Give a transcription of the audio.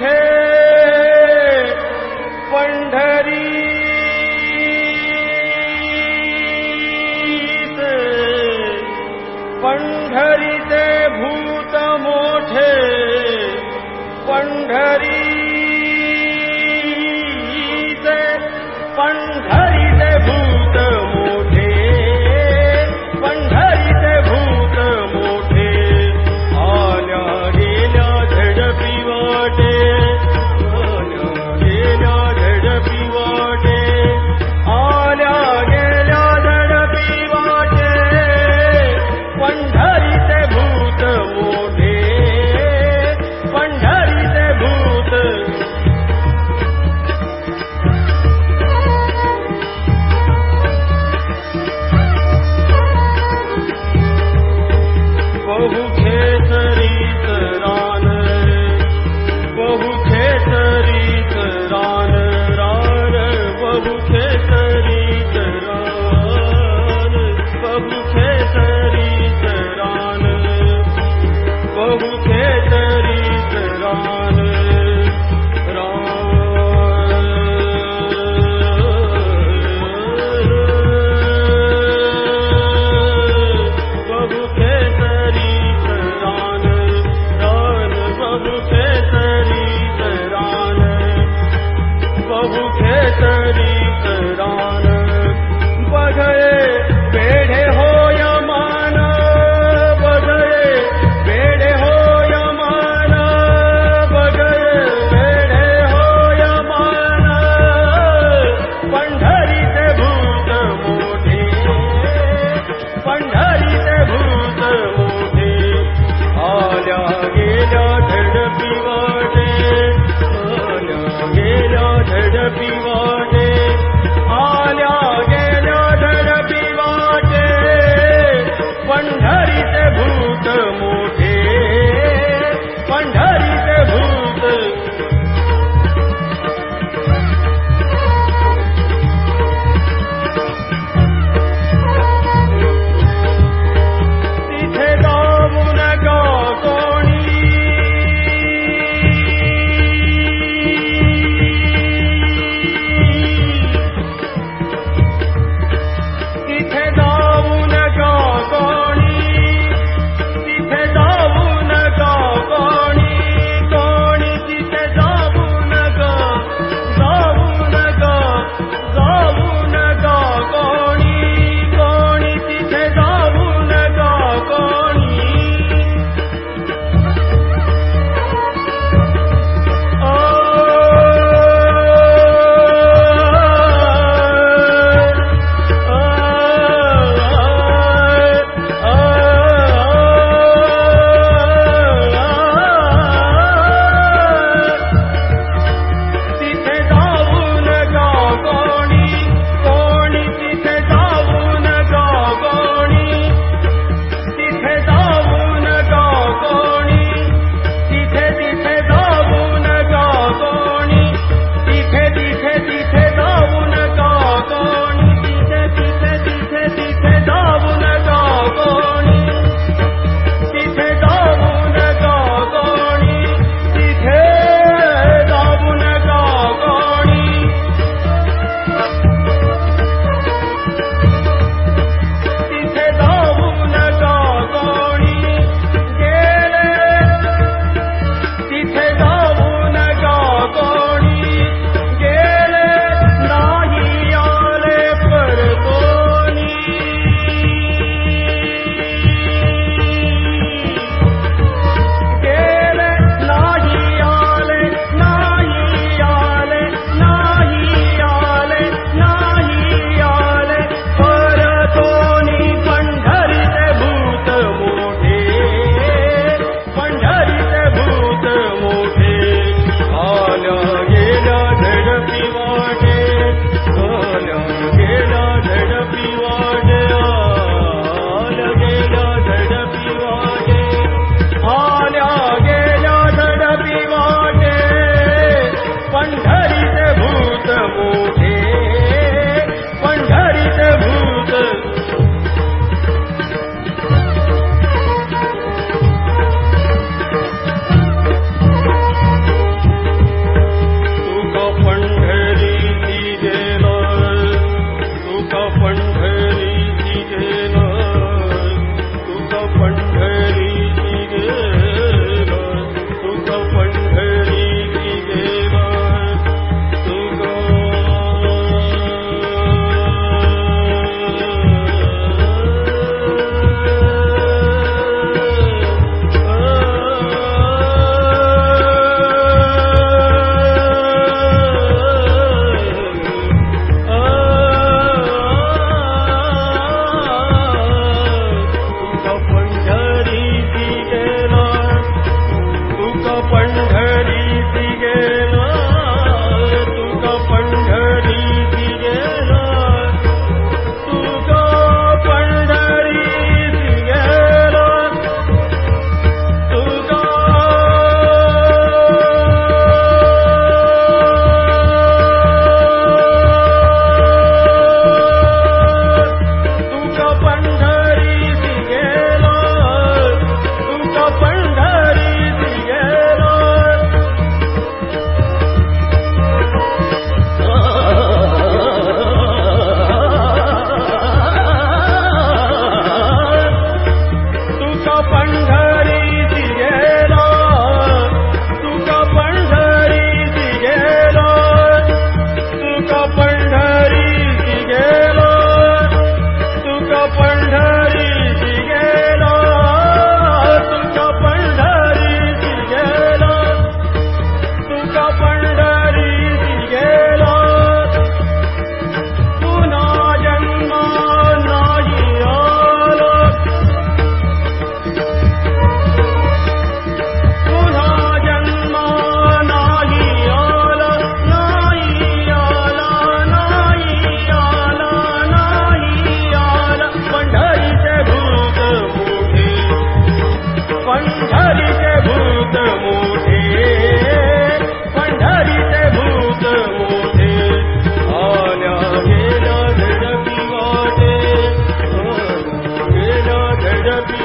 Marquez. तरी करान जबी